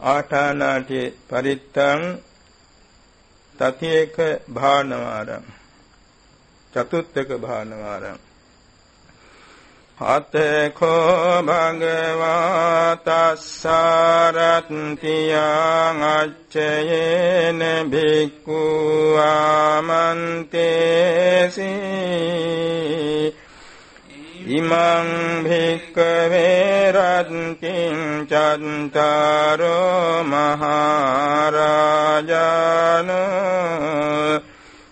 ආඨානාටි පරිත්තං තතියක භානවාරං. චතුත්ථක භානවාරං. අතකෝ භගවා තස්සාරත්තියං අච්චයේන භික්ඛු ආමන්තේසි. ඉමං භික්ඛවේ රත්තිං චන්තරෝ මහරජානෝ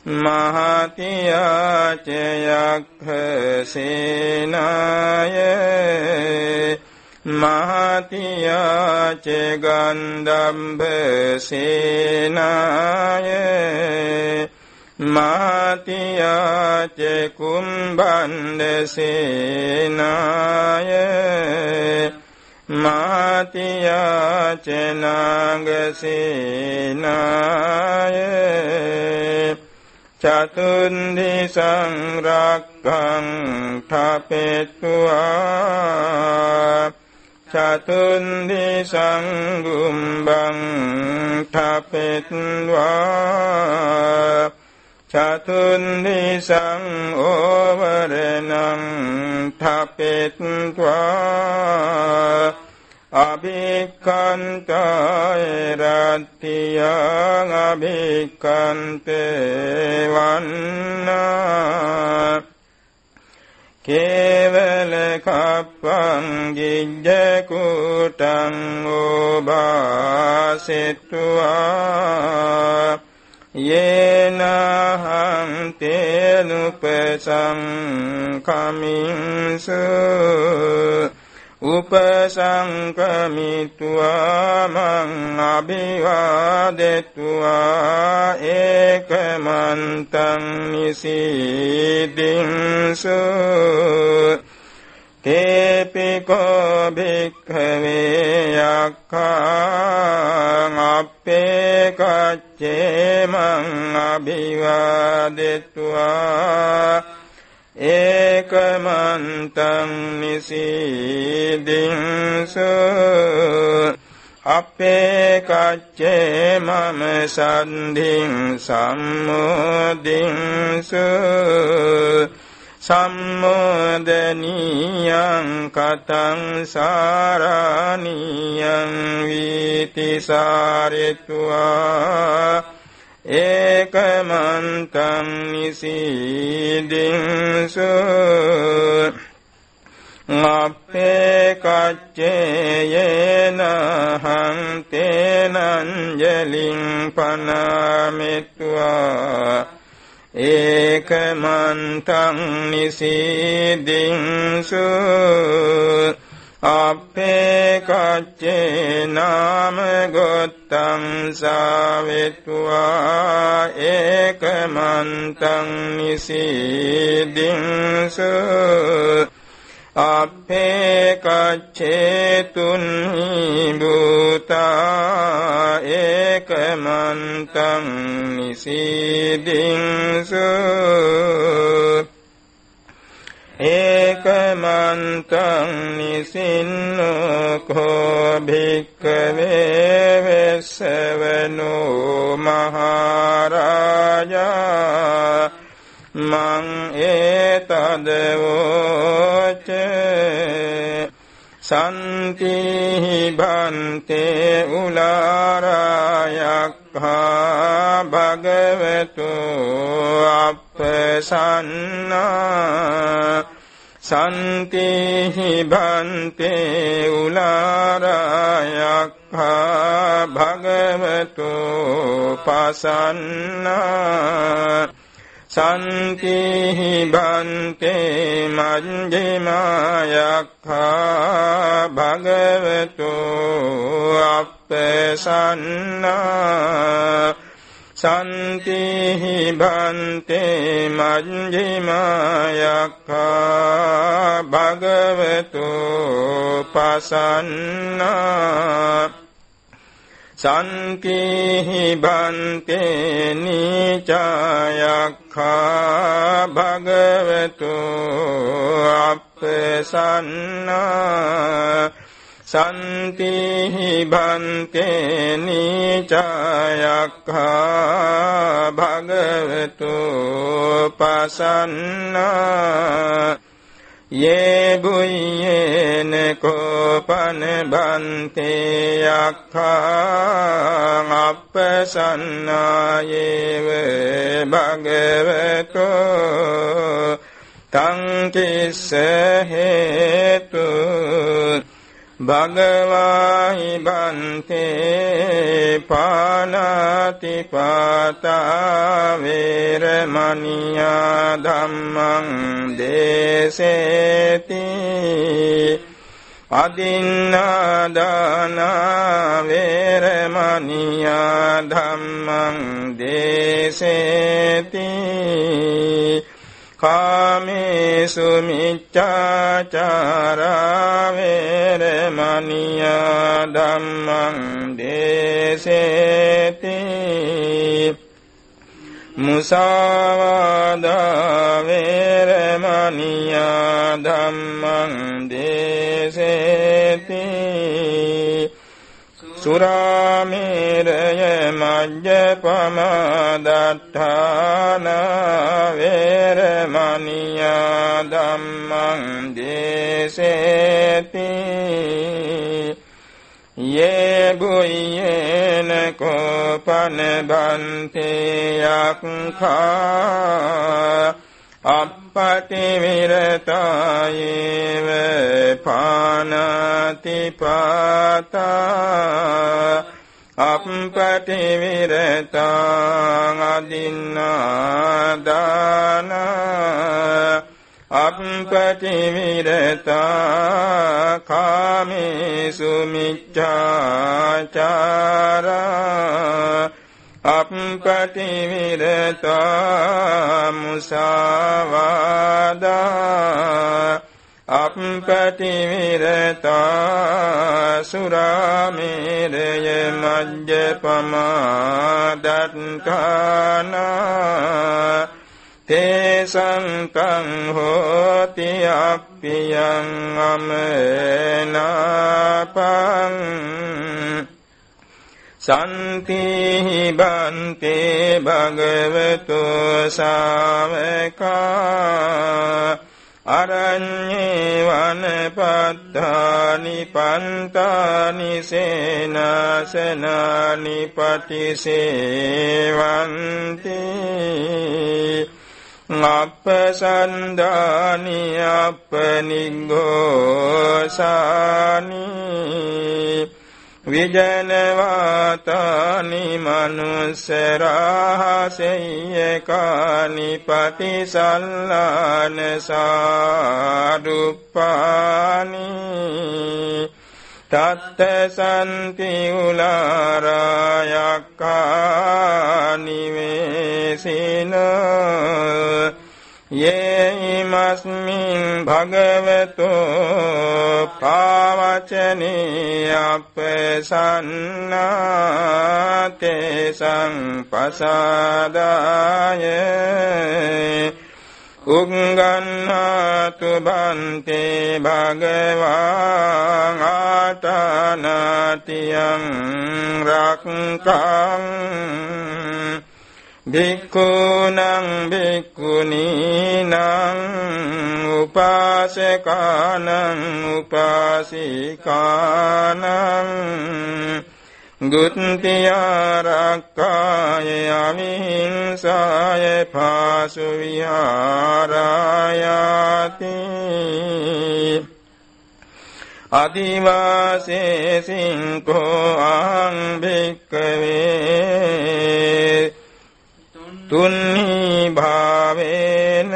මහතියාචයක්ඛ සේනාය මහතියාච ගන්ධම්භ සේනාය මහතියාච කුම්බන්ද සේනාය මහතියාච නාග සේනාය චතුන්දි සංරක්ඛං ඨපෙත්වා චතුන්දි සංගුම්බං ඨපෙත්වා චතුන්දි සංෝවරණං ඨපෙත්වා අභික්ඛන්තය රත්තියං අභික්ඛන්තේ වන්නා කේවල කප්පං ගිජ්ජ කුටං ඕභාසෙත්වා යේනහං තේනුපසං කමින්සු උපසංකමිත්වා මං අභිවාදෙත්වා ඒකමන්තං නිසීදින්සු තේපිකෝ භික්ඛවේ යක්ඛං අපේ කච්චේ මං අභිවාදෙත්වා ඒකමන්තං නිසීදින්සු අපේ කච්චේ මම සන්ධින් සම්මෝදින්සු සම්මෝදනියං කතං සාරානියං වීතිසාරිත්වා ඒකමන්තං නිසීදින්සු අපේ කච්චේයේන හන්තේනංජලින් පනමිත්වා ඒකමන්තං නිසීදින්සු අපේ කච්චේ නාම ගොත්තං සාවෙත්වා ඒකමන්තං නිසීදින්සු අපේ කච්චේ තුන්හි භූතා ඒකමන්තං නිසීදින්සු ඒකමන්තං නිසින්නකෝ භික්කවේ වෙස්සවනෝ මහරජා මං ඒතදවෝච සන්තිහි බන්තේ උලාරායක්හා භගවතු අපසන්නා සන්තිහි බන්තේ උලාරායක්හා භගවතු පසන්නා සන්තිහි බන්තේ මජ්ජිමායක්ඛා භගවතු අප්පසන්නා සන්තිහි බන්තේ මජ්ජිමායක්ඛා භගවතු පසන්නා සන්තිහි බන්තේ නීචායක්ඛා භගවතු අප්පසන්නා සන්තිහි බන්තේ නීචයක්ඛා භගවතු පසන්නා ये बुय्येन कोपन बन्ते अक्खाङप्पसन्नायेव भगवतो तं किस्स हेतु භගවාහි බන්තේ පානාති පාතා වේරමණියා ධම්මං දේසේති අදින්නාදාන වේරමණියා ධම්මං දේසේති කාමේසු මිච්ඡාචාරා වේරමණියා ධම්මං දේසේති. මුසාවාදා වේරමණියා ධම්මං දේසේති. සුරාමේරය මජ්ජපමදට්ඨාන වේරමණියා ධම්මං දේසේති. යේ බුයේන කෝපන බන්තේ යක්ඛා අප්පටිවිරතායේව පානාති පාතා. අප්පටිවිරතාං අදින්නාදාන. අප්පටිවිරතා කාමේසු මිච්ඡාචාරා. අප්පටිවිරතා මුසාවාදා අප්පටිවිරතා සුරාමේරය මජ්ජපමාදත්තානා තේසංකං හෝති අප්පියං අමනාපං සන්තිහි බන්තේ භගවතු සාවකා අරඤ්ඤේ වනපත්තානි පන්තානි සේනාසනානි පටිසේවන්ති අප්පසන්දානි අප්පනිග්ගෝසානි විජනවාතානි මනුස්සරාහසෙය්‍යකානි පටිසල්ලාන සාඩුප්පානි තත්ත සන්ති උලාරායක්කානි වේසිනෝ යේමස්මින් භගවතෝ පාවචනේ අපසන්නාතේ සංපසාදාය උංගන්නාතු බන්තේ භගවාං ආතනාතියං රක්කං භික්ඛූනං භික්ඛුනීනං උපාසකානං උපාසිකානං ගුත්තියාරක්කාය අවිහිංසාය පාසු විහාරායාති අදිවාසේසින්කෝ අං භික්කවේ තුන්නි භාවේන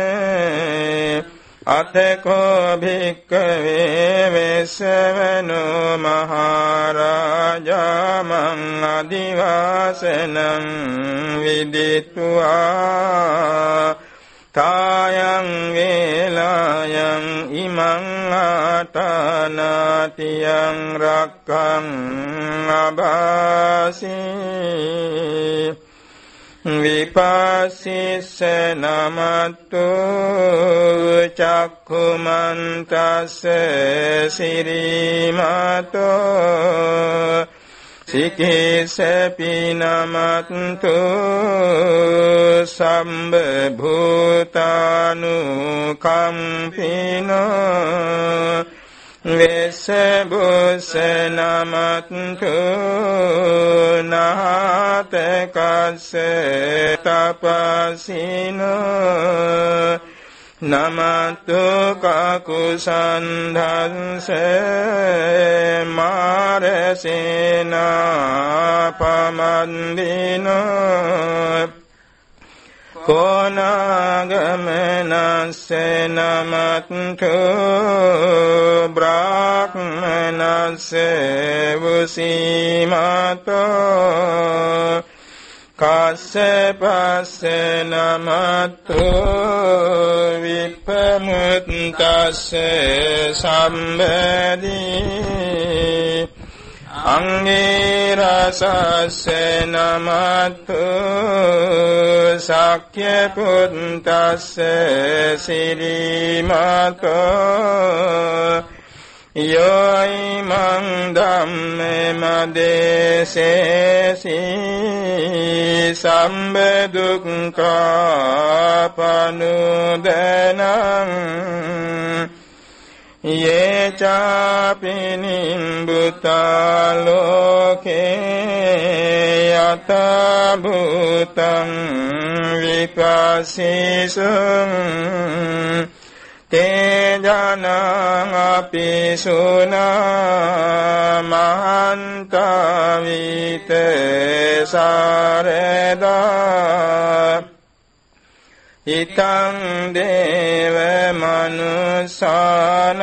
අතකෝ භික්කවේ වෙස්සවනු මහරජාමං අදිවාසනං විදිත්වා. කායං වේලායන් ඉමං ආතනාතියං රක්ඛං අබාසී විපස්සිස්ස නමත්තු චක්ඛුමන්තස්ස සිරීමතෝ සිකේසපි නමත්තු සම්බ භූතානු කම්පිනෝ වෙසබුස නමත්තු නහතකස්ස තපසිනෝ නමතු කකුසන්ධන්ස මාරසේනා පමන්දිනෝ කෝනාගමනස්ස නමත්තු බ්‍රාහ්මනස්ස වසීමතෝ කස්සපස්ස නමත්තු විපමුත්තස්ස සම්බදී අංගේ රසස්ස නමත්තු සක්්‍ය පුත්තස්ස සිරිමතෝ යෝයි මං ධම්මේ මදේසේසි සම්බදුක්ඛා පනුදනං ये चापि निम्बुता लोके यथा भूतं विपासिषुम् ते जनापि सुना महान्तावित सारदा හිතං දේව මනුසානං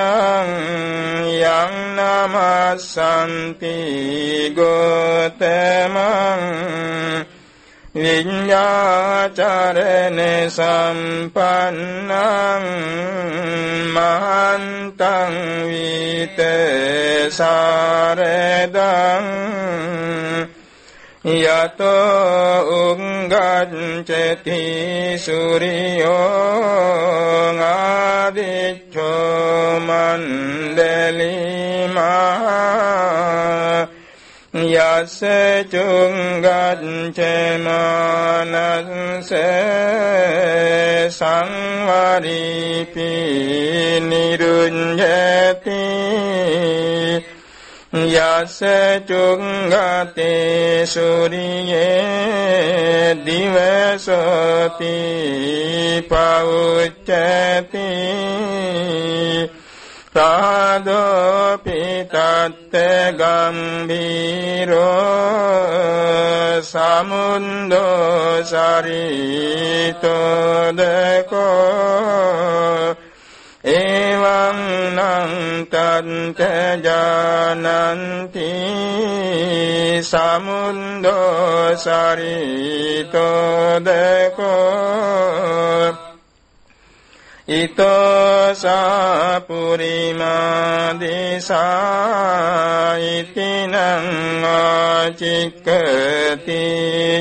යං නමස්සන්ති ගෝතමං විඤ්ඤාචරණ සම්පන්නං මහන්තං විතසාරදං යතෝ උංගච්ඡති සූරියෝ ආදිච්ඡෝ මණ්ඩලිමා යස චුංගච්ඡමානස්ස සංවරීපි නිරුඤ්ජති යස චුංගතේ සූරියේ දිවසති පවුච්චති සාදෝ පිතත්ත ගම්බීරෝ සමුන්දෝ සරිතෝ දකෝ එවං නං තන්ත ජානන්ති සමුන්දෝ සරිතෝ දකෝ ඊතෝ සාපුරිමා දිසා ඉතිනං ආචික්කති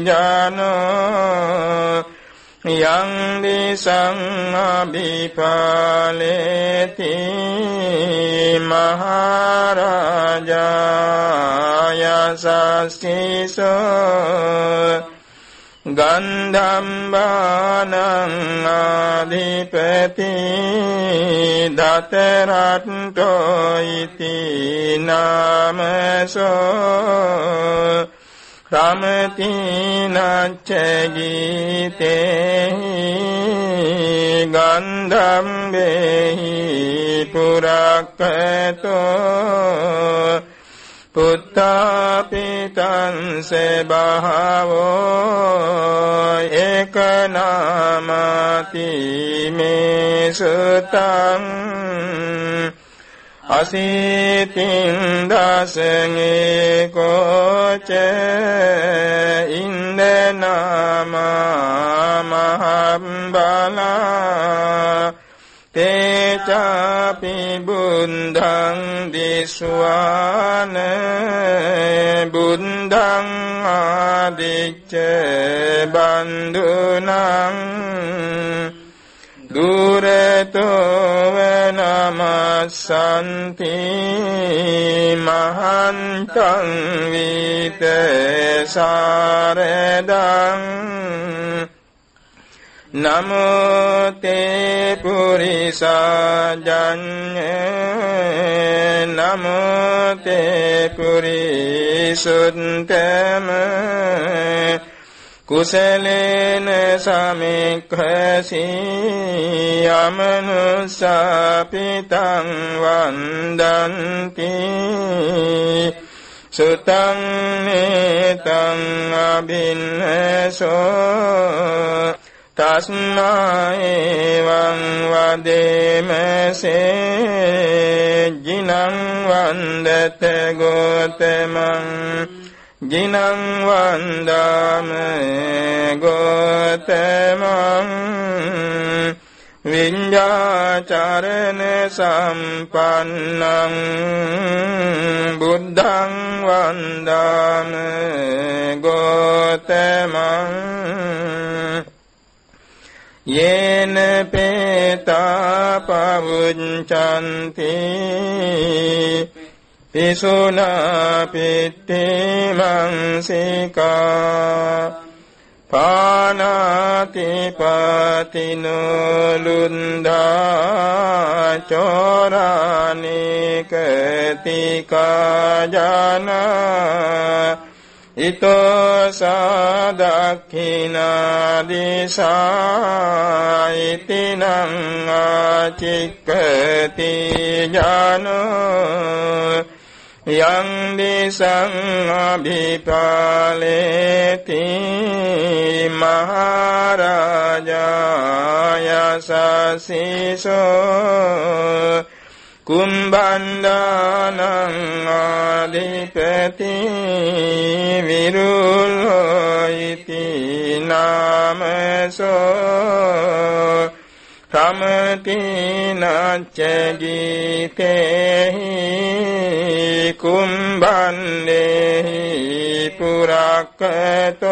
ජානෝ යං දිසං අභිපාලේති මහරජායසස්සිසෝ ගන්ධම්බානං ආධිපති දතරට්ටෝ ඉති නාමසෝ සමතිනච්ච ගීතේ ගන්ධම්බේහි පුරක්කතෝ පුත්තාපිතංස බහවෝ ඒකනාමති මේ සුතං අසීතින් දසනේ කෝච ඉන්දනාමා මහම්බලා තේචාපි බුද්ධං දිස්වාන බුද්ධං ආ ආදිච්ච බන්දුනං දුරතෝ නමස්සන්ති මහන්තං විතසාරදං නමෝතේ පුරිසාජඤ්ඤ නමෝතේ පුරිසුත්තම කුසලේන සමික්ඛසී යමනුසාපිතං වන්දන්ති සුතං නේතං අබින්නසෝ තස්මාඒවං වදේමසේ ජිනං වන්දත ගෝතමං ජිනං වන්දාම ගෝතමං විඤ්ඤාචරණ සම්පන්නං බුද්ධං වන්දාම ගෝතමං යේන පේතා පවුච්ඡන්ති පිසුනා පිත්තේ මංසිකා පානාති පතිනෝ ලුන්දා චෝරානිකතිකා ජානා ඉතෝ සාදක්ඛිනා දිසායිතිනං ආචික්කති ඥානෝ යං දිසං අභිපාලේති මහරජාය සසීසෝ කුම්බන්දානං ආදිපති විරුල්හොයිති නාමසෝ සමතිනච්ච ගීතේහි කුම්බන්දේහි පුරක්කතෝ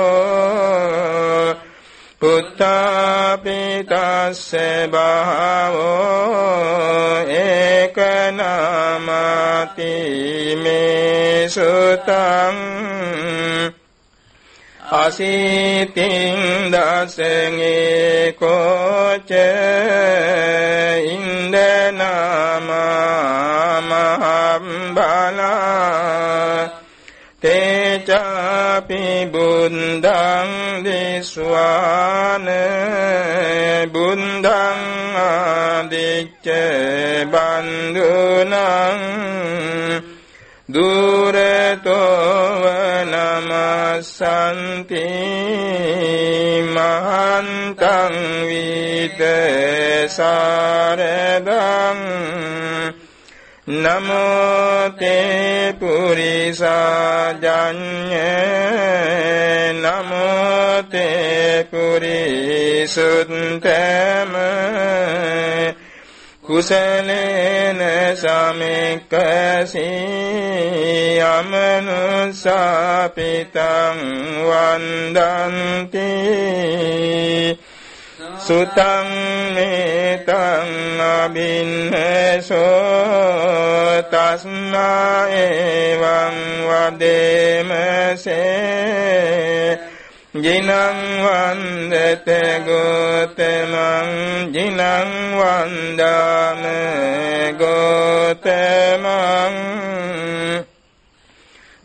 පුත්තාපිතස්ස භාවෝ ඒකනාමති මේ සුතං අසීතින් දසගේ කෝච ඉන්දනාමා මහම්බලා තේචාපි බුන්දං දිස්වාන බුන්දං ආදිච්ච බන්දුනං දුරතෝ නමසන්ති මහන්තං විතසාරදං නමෝතේ පුරිසාජඤ්ඤ නමෝතේ පුරිසුත්තම කුසලේන සමික්කසී යමනුසාපිතං වන්දන්ති සුතං මේතං අබින්නසෝ තස්මා එවං වදේමසේ ජිනං වන්දත ගෝතමං ජිනං වන්දාම ගෝතමං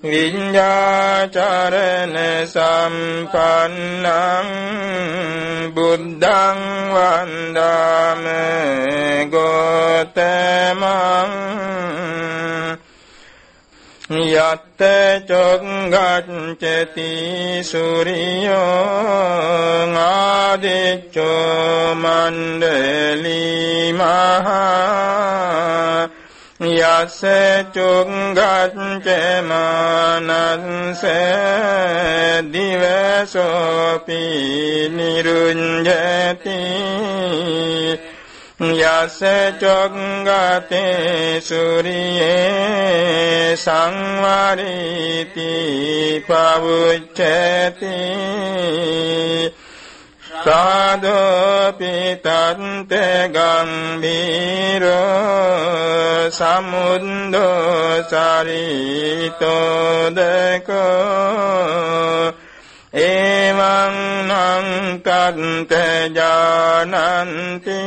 විඤ්ඤාචරණ සම්පන්නං බුද්ධං වන්දාම ගෝතමං යත්ත චොංගච්ඡති සූරියෝ ආදිච්චෝ මණ්ඩලී මහා යස චුංගච්ච මානංස දිවසෝපි නිරුඤ්ජති යස චොංගතේ සූරියේ සංවරීති පවුච්චති සාදෝපිතන්ත ගම්බීරෝ සමුන්දෝ සරිතෝදකෝ එවං නං තත්ත ජානන්ති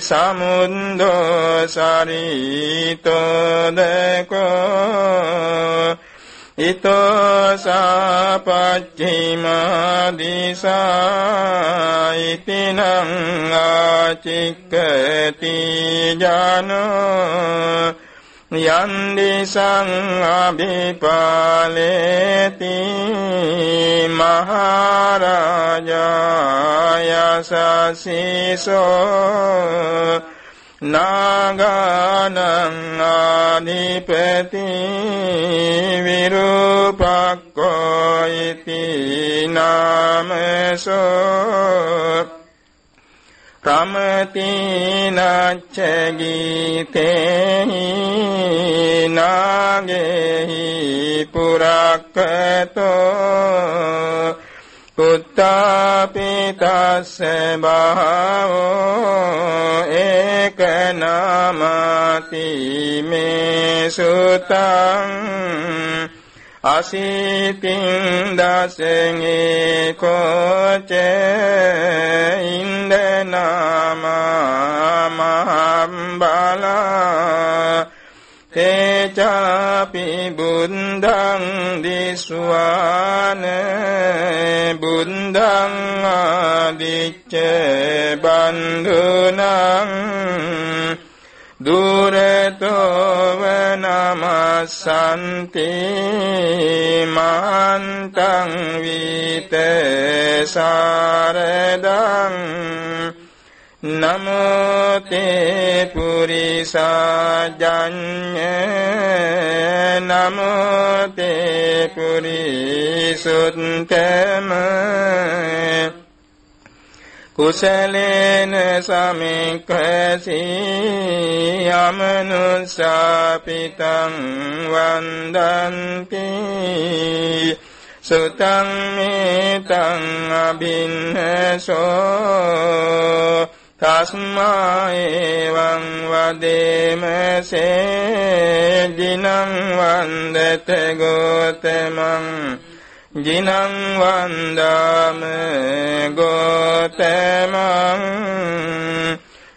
සමුන්දෝ සරිතෝදකෝ ඉතෝ සාපච්චිමා දිසා ඉතිනං ආචික්කති ජානෝ යන්දිසං අභිපාලේති මහරජාය සසිසෝ නාගානං ආනිපති විරූපක්කෝ ඉති නාමසෝ රමතිනච්ච ගීතේහි නාගෙහි පුරක්කතෝ පුත්තාපිතස්ස බහවෝ ඒකනාමති මේ සුතං අසීතින් දසෙන් ඒකෝච ඉන්දනාමා මහම්බලා තේචාපි බුද්ධං දිස්වාන බුද්ධං ආදිච්ච බන්ධුනං දුරතෝ වනමසන්ති මහන්තං විතසාරදං නමෝතේ පුරිසාජඤ්ඤ නමෝතේ පුරිසුත්තම කුසලේන සමික්ඛසී යමනුසාපිතං වන්දන්ති සුතං මේතං අබින්නසෝ තස්මා එවං වදේමසේ දිනං වන්දත ගෝතමං ජිනං වන්දාම ගෝතමං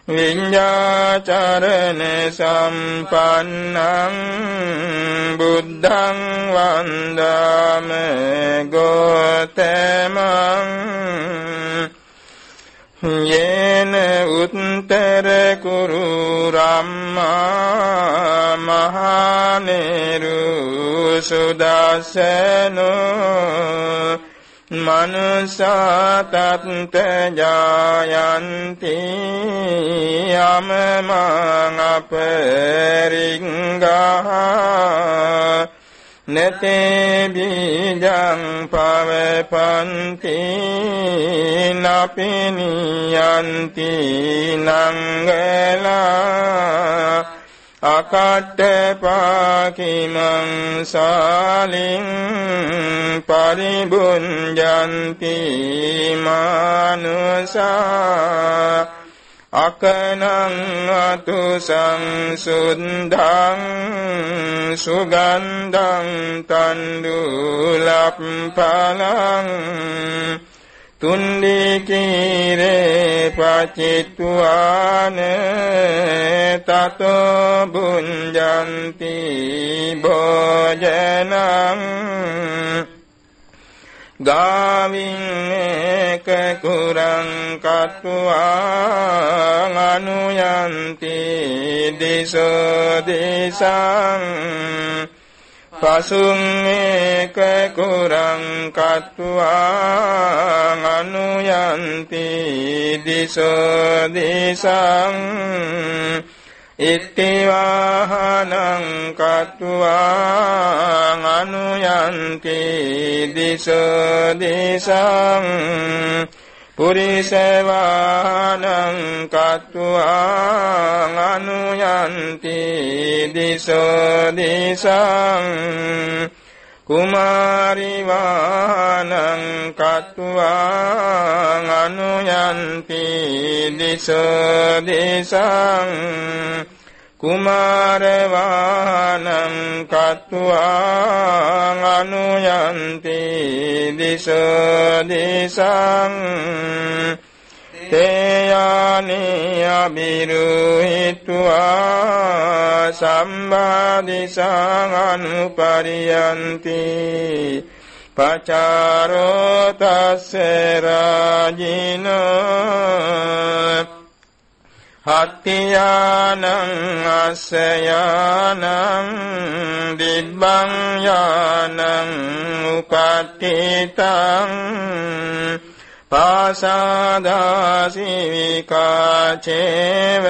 විඤ්ඤාචරණ සම්පන්නං බුද්ධං වන්දාම ගෝතමං යේන උත්තර කුරු රම්මා මහානේරු සුදස්සනෝ මනුසාතත්ත ජායන්ති යමමං අපරිංගා නතේ බීජං පවපන්ති නපිනියන්ති නංගලා අකට්ට පාකිමං සාලින් පරිබුංජන්ති මානුසා අකනං අතු සංසුද්ධං සුගන්ධං තණ්ඩුලප්පලං තුන්දිකීරේ පචිත්වාන තතෝ බුඤ්ජන්ති භෝජනං ගාවින් ඒක කුරං කତ୍වා අනුයන්ති දිසෝ දිසං පසුම් ඒක කුරං කତ୍වා අනුයන්ති දිසෝ දිසං ඉත්තිවාහනං කତ୍වා අනුයන්ති දිස දිසං පුරිසවානං කତ୍වාං අනුයන්ති දිසෝ දිසං කුමාරිවානං කත්වාං අනුයන්ති දිසෝ දිසං කුමාරවානං කත්වාං අනුයන්ති දිසෝ දිසං තේයානි අබිරුහිත්වා සම්බාදිසං අනුපරියන්ති පචාරෝ තස්ස රාජිනෝ හත්තියානං අස්සයානං දිබ්බං යානං උපට්ඨිතං පාසාදාසිවිකාචේව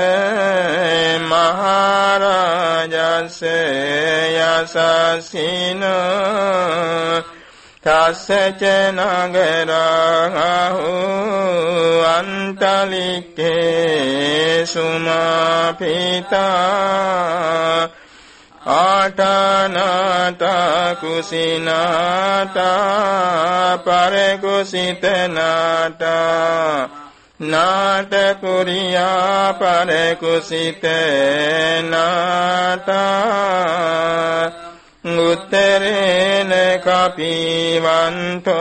මහරජස්ස යසසිනෝ තස්සච නගරහු අන්තලික්කේ සුමාපිතා ආටානාතා කුසිනාතා පරකුසිතනාතා නාටකුරියා පරකුසිතනාතා උත්තරේන කපිවන්තෝ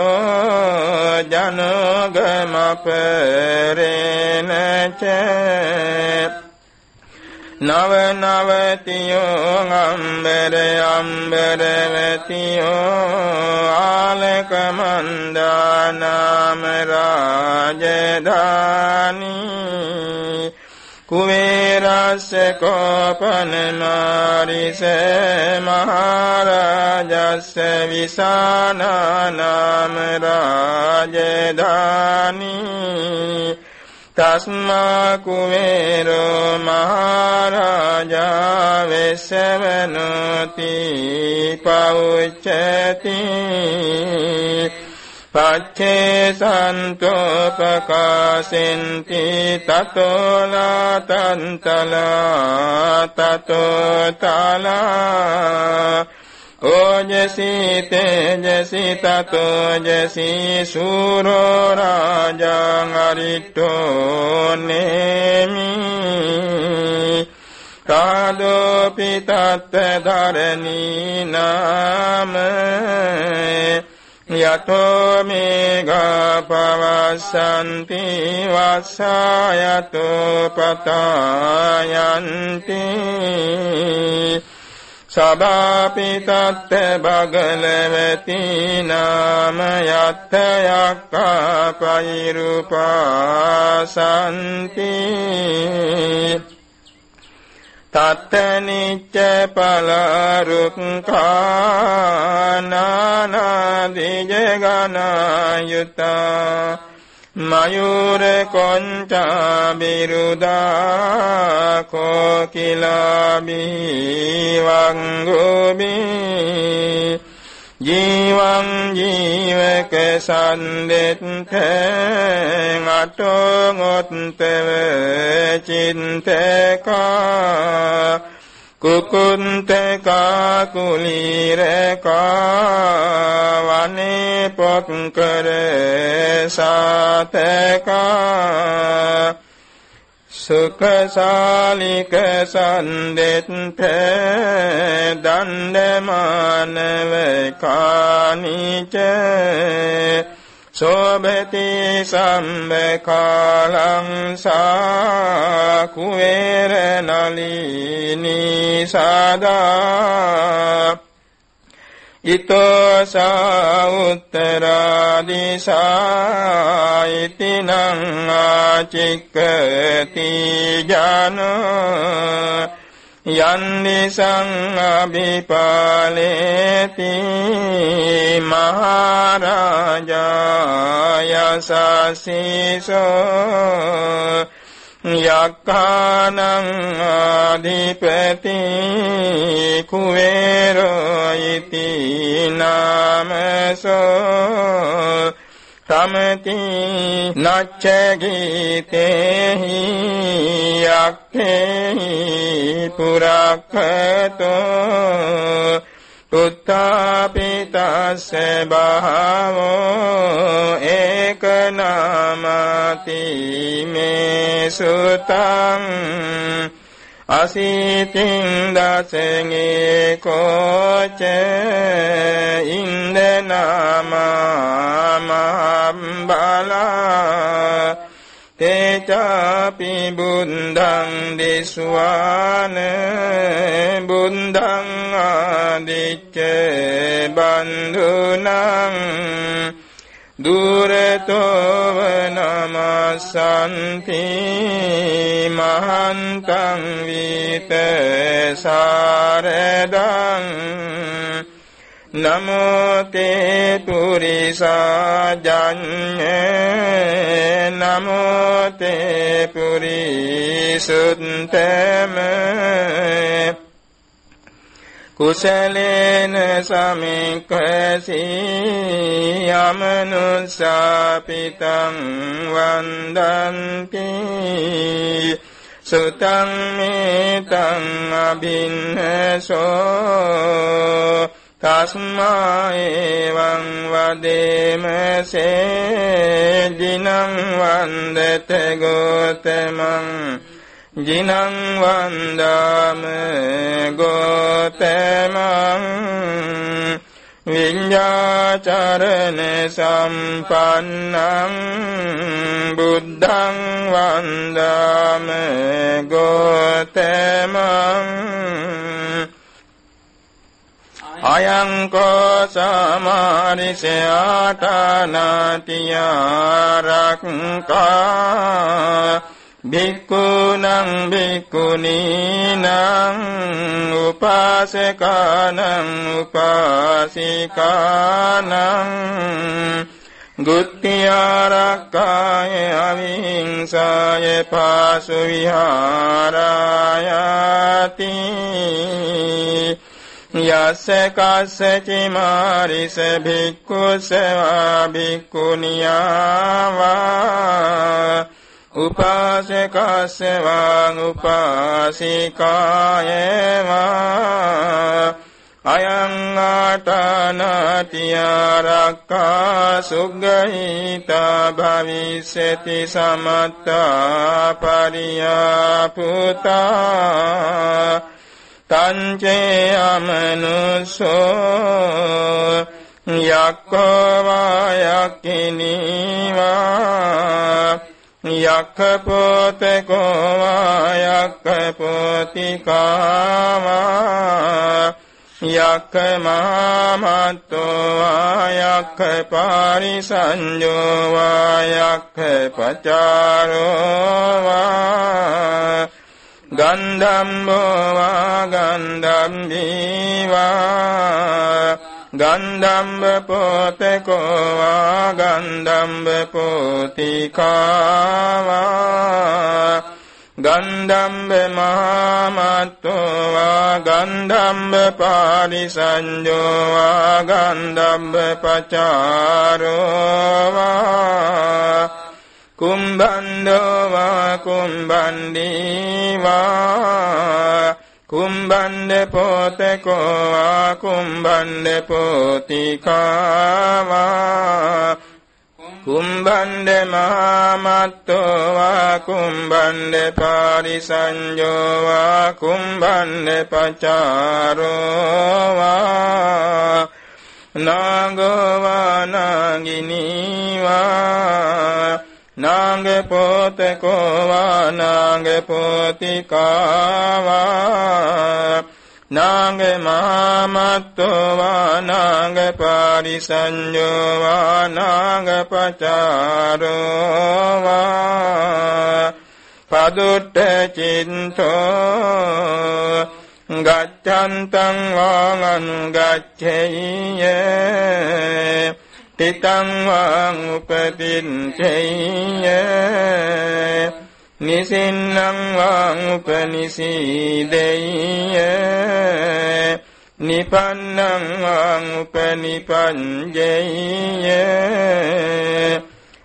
ජනගමපරේන චේ නව නවතියෝ අම්බර අම්බරවතියෝ ආලක මන්දානාම රාජධානී කුවේරස්ස කෝපන මාරිස මහරජස්ස විසානානාම රාජධානී තස්මා කුවේරෝ මහරජා වෙස්සවනෝති පෞච්චති පච්චේ සන්තෝපකාසෙන්ති තතෝලා තන්තලා තතෝ තලා ඕජසී තේජසී තතෝජසී සූරෝ රාජං අරිට්ඨෝ නේමි කාදෝපි තත්ත ධරණී නාම යතෝ මේඝා පවස්සන්ති වස්සායතෝ පතායන්ති සබාපි තත්ත බගලවති නාම යත්ත යක්ඛා පෛරුපාසන්ති තත්ත නිච්ච පලරුක්ඛා නානාදි ජගනායුතා මයුර කොංචා බිරුදා කෝකිලාබී වංගුබී ජීවං ජීවක සන්දෙත්ත අටෝ ගොත්තව චින්තකා කුකුන්තකා කුලීරකා වනේ පොත් කර සාතකා සුඛසාලික සන්දෙත්ත දණ්ඩමානව කානිච සෝභති සම්බකාලං සාකුවේර නලිනී සදා ඉතෝ සෞත්තරාදිසායිතිනං ආචික්කති ජනෝ යන්නිසං අභිපාලේති මහරජායසසීසෝ යක්ඛානං ආධිපති කුවේරෝ ඉති නාමසෝ තමති නච්ච ගීතේහි යක්ඛේහි පුරක්ඛතෝ උත්තාපිතස්ස බහවෝ ඒක නාමති මේ සුතං අසීතින් දසගේ කෝච ඉන්දනාමබලා තේචාපි බුද්ධං දිස්වාන බුද්ධං ආදිච්ච බන්ධුනං දුරතෝව නමසන්ති මහන්තං විත සාරදං නමෝතේ පුරිසාජඤ්ඤේ නමෝතේ පුරිසුත්තමේ කුසලේන සමික්ඛසී යමනුසාපිතං වන්දන්ති සුතං මේතං අභින්නසෝ තස්මා එවං වදේමසේ දිනං වන්දත ගෝතමං ජිනං වන්දාම ගෝතමං විඤ්ඤාචරණ සම්පන්නං බුද්ධං වන්දාම ගෝතමං අයං කෝ සමාරිසයාටනාතියාරක්කා භික්ඛුනං භික්ඛුනීනං උපාසකානං උපාසිකානං ගුත්තිආරක්කාය අවිහිංසාය පාසු විහාරායති යස්ස කස්සචි මාරිස භික්ඛුසවා භික්ඛුනියාවා උපාසකස්සවා උපාසිකායවා අයං ආටනතියාරක්කා සුග්ගහිතා භවිස්සති සමත්තා පරියාපුතා තංචේ අමනුසෝ යක්ඛවා යක්ඛිනීවා යක්ඛ පොතකෝ යක්ඛ පොතිකාවා යක්ඛ මාමත්තෝ යක්ඛ පාරිසංජෝ යක්ඛ පචාරෝ වා ගන්ධම්බෝ වා ගන්ධම්බීවා ගන්ධම්බ පොතකෝ වා ගන්ධම්බ පොතිකාවා ගන්ධම්බ මහමත්තෝ වා ගන්ධම්බ පාරිසංජෝ වා ගන්ධම්බ පචාරෝ වා කුම්බන්දෝ වා කුම්බන්දීවා කුම්බන්ද පොතකෝ වා කුම්බන්ද පොතිකාවා කුම්බන්ද මහමත්තෝ වා කුම්බන්ද පාරිසංජෝ වා කුම්බන්ද පචාරෝ වා නාගෝ වා නාගිනීවා. නාග පොතකෝ වා නාග පොතිකාවා නාග මාමත්තෝ වා නාග පාරිසංජෝ වා නාග පචාරෝ වා පදුට්ඨ චින්තෝ ගච්ඡන්තං වාං අනුගච්ඡේය තිතං වාං උපතිච්ඡේය නිසින්නම් වාං උපනිසීදෙය්‍ය නිපන්නං වං උපනිපංජේය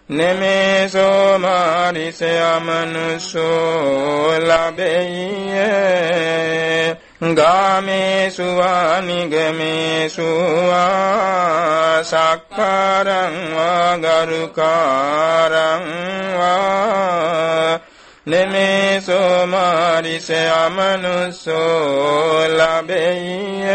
නෙමේසෝ මාරිස අමනුසෝ ලබෙය්‍ය ගාමේසු වානිගමේසු වා සක්කාරං වා ගරුකාරං වා නෙමේසෝ මාරිස අමනුසෝ ලබෙය්‍ය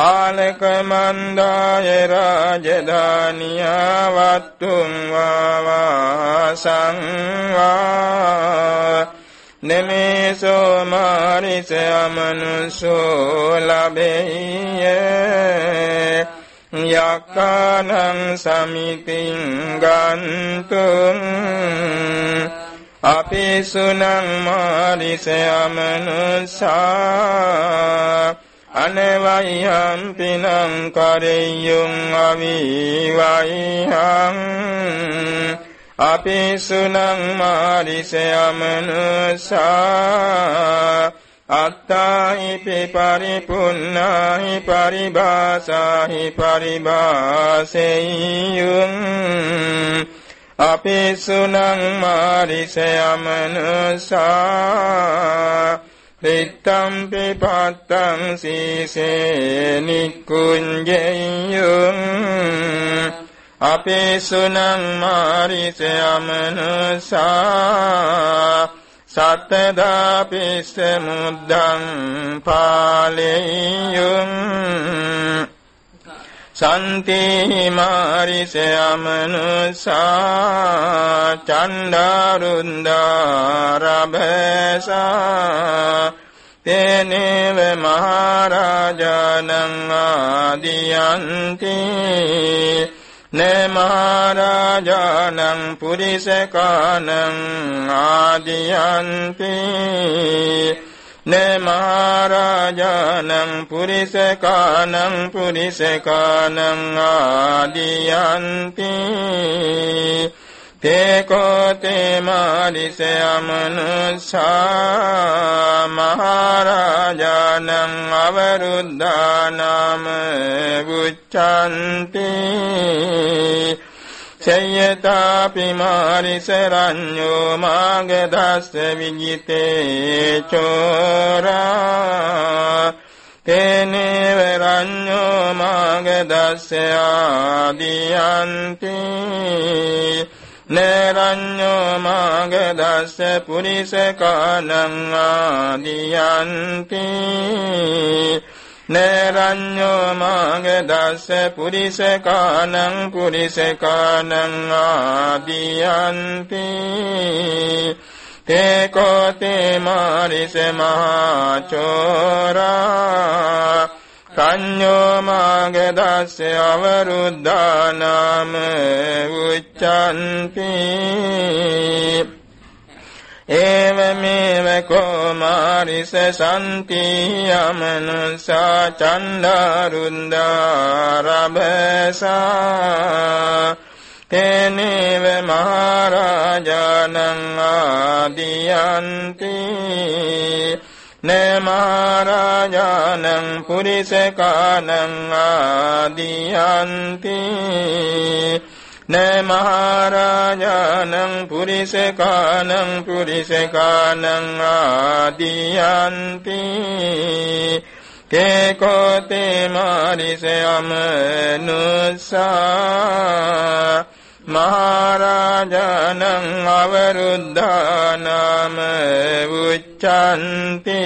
ආලක මන්දාය රාජධානියා වත්තුම් වාවා සංවා නෙමේසෝ මාරිස අමනුසෝ ලබෙය්‍ය යක්කානං සමිතින් ගන්තුම් අපිසුනං මාරිස අමනුසා අනවයිහම් පිනං කරෙය්‍යුං අවිවයිහං අපිසුනං මාරිසයමනුසා අත්තාහිපි පරිපුන්නාහි පරිභාසාහි පරිභාසෙය්‍යුං අපිසුනං මාරිසයමනුසා දිත්තම්පි පත්තං සීසේ නික්කුංජෙය්‍යුං අපේ සුනං මාරිස යමනුසා සත්තදාපිස්ස මුද්දං පාලෙය්‍යුං සන්ති මාරිස යමනුසා චණ්ඩාරුන්දාරභසා තේනේව මහරජානං ආදියන්ති නමහරජානං පුරිසකානං ආදියන්ති නමහරජානං පුරිසකානං පුරිසකානං ආදියන්ති තේකෝතේ මාරිස අමනුසා මහරජානං අවරුද්ධානාම බුච්ඡන්ති සයතාපි මාරිසරඤ්ඤෝ මාගදස්ස විජිතේ චෝරා තේනේව රඤ්ඤෝ මාගදස්ස ආදියන්ති නරඤ්ඤෝ මාගදස්ස පුරිසකානං ආදියන්ති. නරඤ්ඤෝ මාගදස්ස පුරිසකානං පුරිසකානං ආදියන්ති. තේ කෝතේ මාරිස මහචෝරා සංඤෝ මාගදස්ස අවරුද්ධානාම උච්චන්ති ඒවමේව කෝමාරිස සන්ති යමනුසා චණ්ඩාරුන්දාරභසා තේනේව මහරජානං ආදියන්ති. නමහරජානං පුරිසකානං ආදියන්ති. නමහරජානං පුරිසකානං පුරිසකානං ආදියන්ති. කේකෝතේ මාරිස අමනුසා. මහරජානං අවරුද්ධානාම උච්චන්ති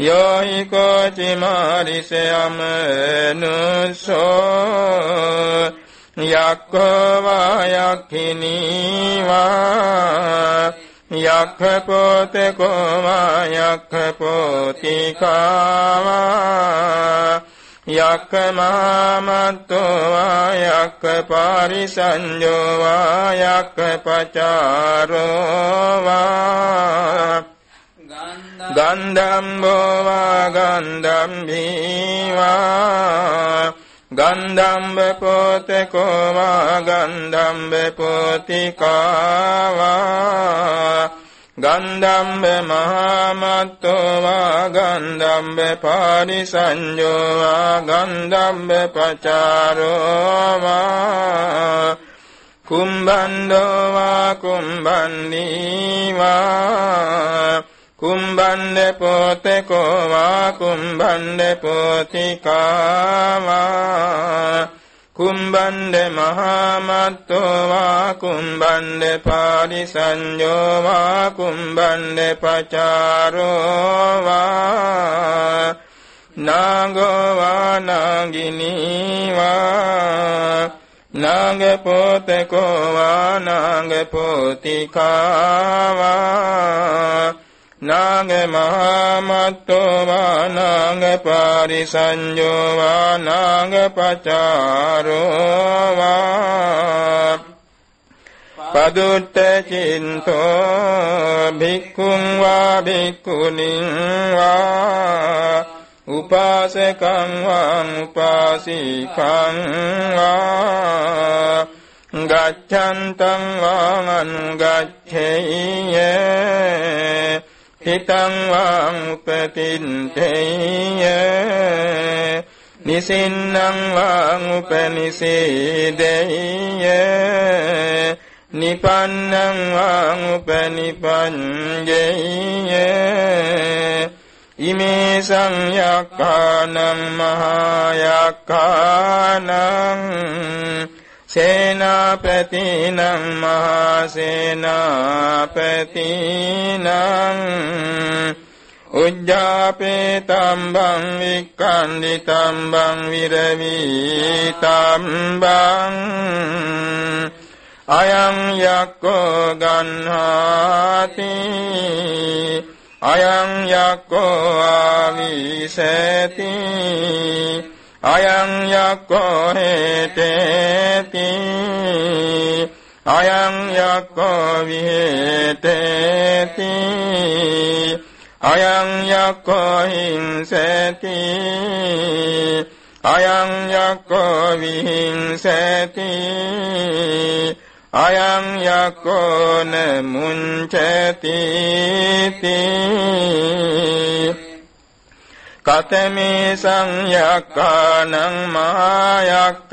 යෝහි කෝචි මාරිස යමනුසෝ යක්ඛෝ වායක්ඛිනී වා යක්ඛ පොතේ කෝ වායක්ඛ පොතිකාවා යක්ක මාමත්තෝ වායක්ක පාරිසංජෝ වායක්ක පචාරෝ වා ගන්ධම්බෝ වා ගන්ධම්බීවා ගන්ධම්බ පොතකෝ වා ගන්ධම්බ පොතිකාවා ගන්ධම්බ මහාමත්තෝ වා ගන්ධම්බ පාරිසංජෝ වා ගන්ධම්බ පචාරෝ වා කුම්බන්දෝ වා කුම්බන්නී වා කුම්බන්ද පොතකෝ වා කුම්බන්ද පොතිකා වා කුම්බන්ද මහාමත්තෝ වා කුම්බන්ද පාරිසංයෝ වා කුම්බන්ද පචාරෝ වා නාගෝ වා නාගිනී වා නාග පොතකෝ වා නාග පොතිකා වා නාග මහාමත්තෝ වා නාග පාරිසංයෝ වා නාග පචාරෝ වා පදුත්ත චින්තෝ භික්ඛුං වා භික්ඛුනින් වා උපාසකං වා උපාසිකං වා ගච්ඡන්තං වා අනුගච්ඡේය. හිතං වාං උපතින්තේය නිසින්නං වාං උපනිසේදේය। නිපන්නං වාං උපනිපඤ්ඤේය। ඉමේ සංයක්ඛානං මහායක්ඛානං සේනාපතිනං මහා සේනාපතිනං උජ්ජාපේතම්බං වික්ඛන්දිතම්බං විරවීතම්බං අයං යක්ඛෝ ගන්හාති අයං යක්ඛෝ ආවිසති අයං යක්ඛෝ හේතේති අයං යක්ඛෝ විහෙතේති අයං යක්ඛෝ හිංසති අයං යක්ඛෝ විහිංසති අයං යක්ඛෝ නමුංචති තී කතමේ සංයක්ඛානං මහායක්ඛානං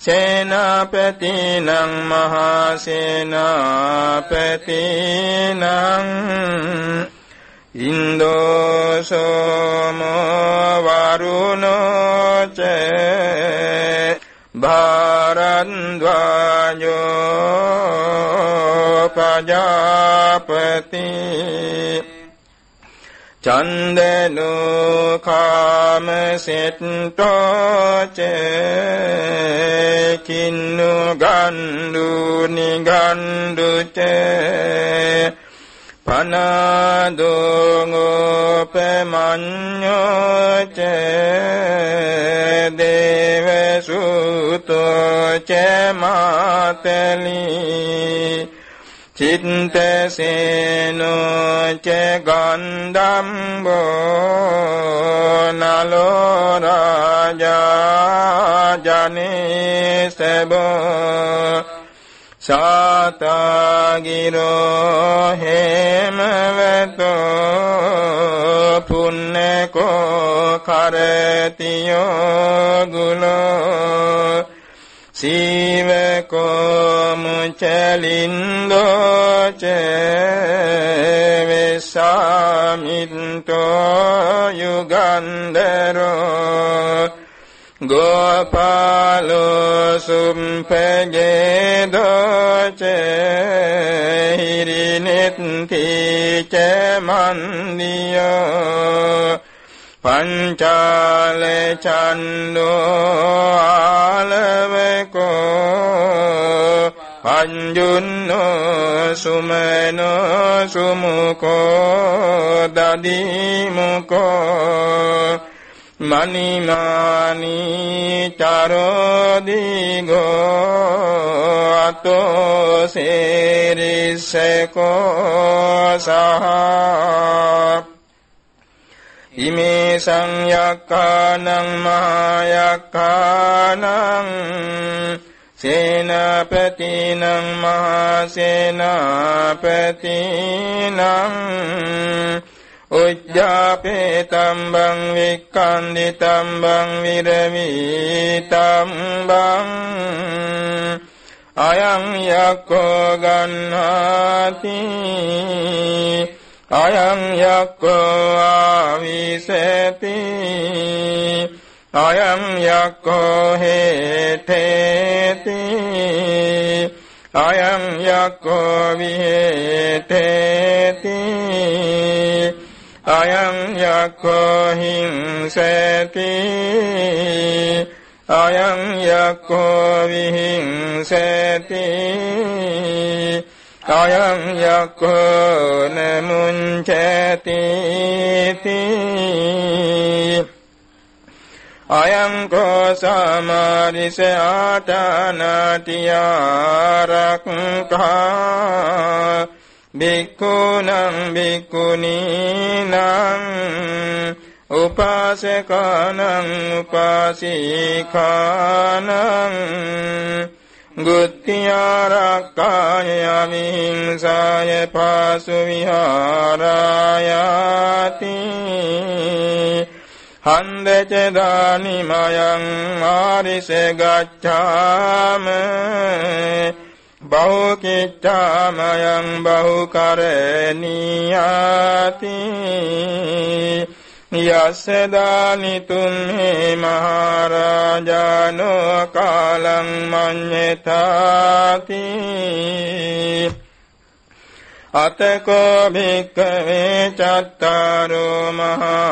සේනාපතිනං මහා සේනාපතිනං ඉන්දෝ සෝමෝ වරුණෝ ච භාරද්වාජෝ පජාපති චන්දනෝ කාම සෙට්ටෝ චේ කින්නු ගණ්ඩු නිගණ්ඩු චේ පනදෝගෝපමඤ්ඤෝ චේ දේවසුතෝ චේ මාතලී චිත්තසේනෝ ච ගන්ධම්බෝ නලෝ රාජා ජනේ සබෝ සාතාගිරෝ හේමවතෝ පුන්නකෝ කරතියෝ ගුලෝ සීවකෝ මුචලින්දෝ ච වෙසාමින්තෝ යුගන්දරෝ ගෝපාලෝ සුම්පජේදෝ ච හිරිනෙත්ති ච මන්දියෝ පංචාල චන්නෝ ආලවකෝ පංජුන්නෝ සුමනෝ සුමුකෝ දදිමුකෝ මනිමානි චරෝදිගෝ අතෝ සේරිසකෝ සහ ඉමේ සංයක්ඛානං මහායක්ඛානං සේනාපතිනං මහා සේනාපතිනං උජ්ජාපේ තම්බං වික්ඛන්දි තම්බං විරමි තම්බං අයං යක්ඛෝ ගන්නාති අයං යක්ඛෝ ආවිසති අයං යක්ඛෝ හේතේති। අයං යක්ඛෝ විහෙතේති। අයං යක්ඛෝ හිංසති। අයං යක්ඛෝ විහිංසති। අයං යක්ඛෝ නමුංචති අයං කෝ සමාරිස ආටානාටියාරක්ඛා බික්ඛුනං බික්ඛුනීනං උපාසකානං උපාසිකානං ගුත්තිආරක්ඛාය අවිහිංසාය පාසු විහාරායාති හන්දච දානිමයං ආරිස ගච්ඡාම බහුකිච්ඡාමයං බහුකරණීයාති යස්ස දානිතුම් හේ මහරජානෝ කාලං මඤ්ඤතාති. අතකෝ භික්ඛවේ චත්තාරෝ මහරජා.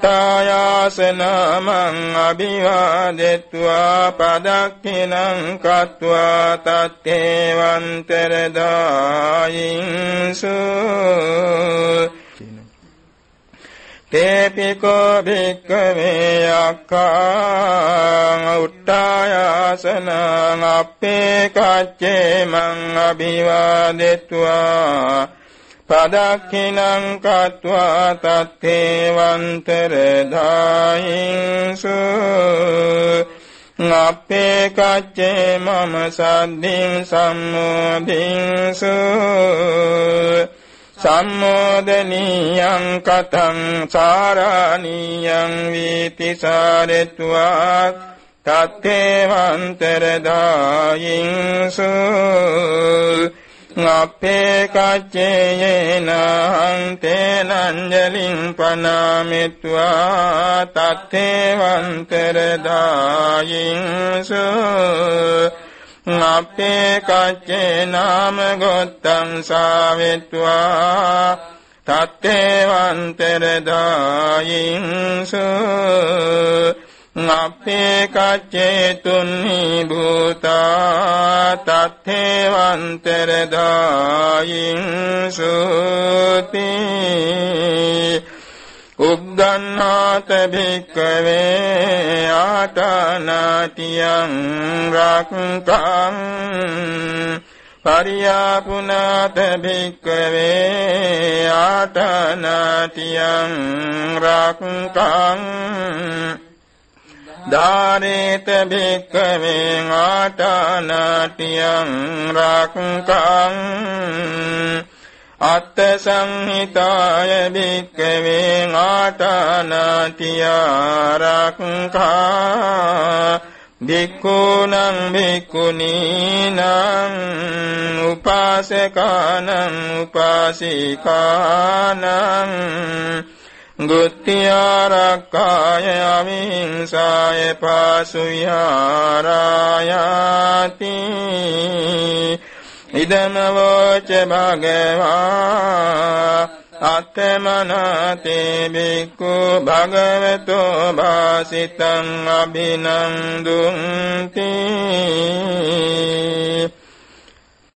මුත්තායාසනමං අභිවාදෙත්වා පදක්ඛිනං කତ୍වා තත්තේවන්තර දායින්සු තේපිකෝ භික්ඛවේ අක්ඛං උත්තායාසනං අප්පේ කච්චේ මං අභිවාදෙත්වා පදක්ඛිනං කତ୍වා තත්තේවන්තර දායින්සු අපේ කච්චේ මම සද්දින් සම්මෝධින්සු සම්මෝදනීයං කතං සාරාණීයං වීති සාරෙත්වා තත්තේවන්තර දායින්සු අපේ කච්චේයේන අන්තේනංජලින් පනාමිත්වා තත්තේවන්තර දායින්සු අපේ කච්චේ නාම ගොත්තං සාවිත්වා තත්තේවන්තර දායින්සු අපේ කච්චේතුන්නි භූතා තත්තේවන්තර දායින්සුති උග්ගන්නාත භික්කවේ ආටානාටියං රක්කං පරියාපුනාත භික්කවේ ආටානාටියං රක්කං ධාරේත භික්ඛවේ ආටානාටියං රක්ඛං අත්ත සංහිතාය භික්ඛවේ ආටානාටියා රක්ඛා භික්ඛූනං භික්ඛුනීනං උපාසකානං උපාසිකානං ගුත්තිආරක්ඛාය අවිහිංසාය පාසු විහාරායාති ඉදම වෝච භගවා අත්තමනතේ බික්ඛු භගවතෝ භාසිතං අභිනන්දුන්ති